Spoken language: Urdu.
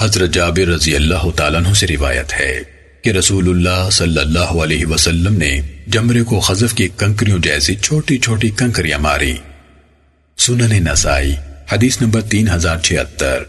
حضرت جابر رضی اللہ تعالیٰ عنہ سے روایت ہے کہ رسول اللہ صلی اللہ علیہ وسلم نے جمرے کو خزف کی کنکریوں جیسی چھوٹی چھوٹی کنکریاں ماری۔ سنن نسائی، حدیث نمبر تین ہزار چھہتر۔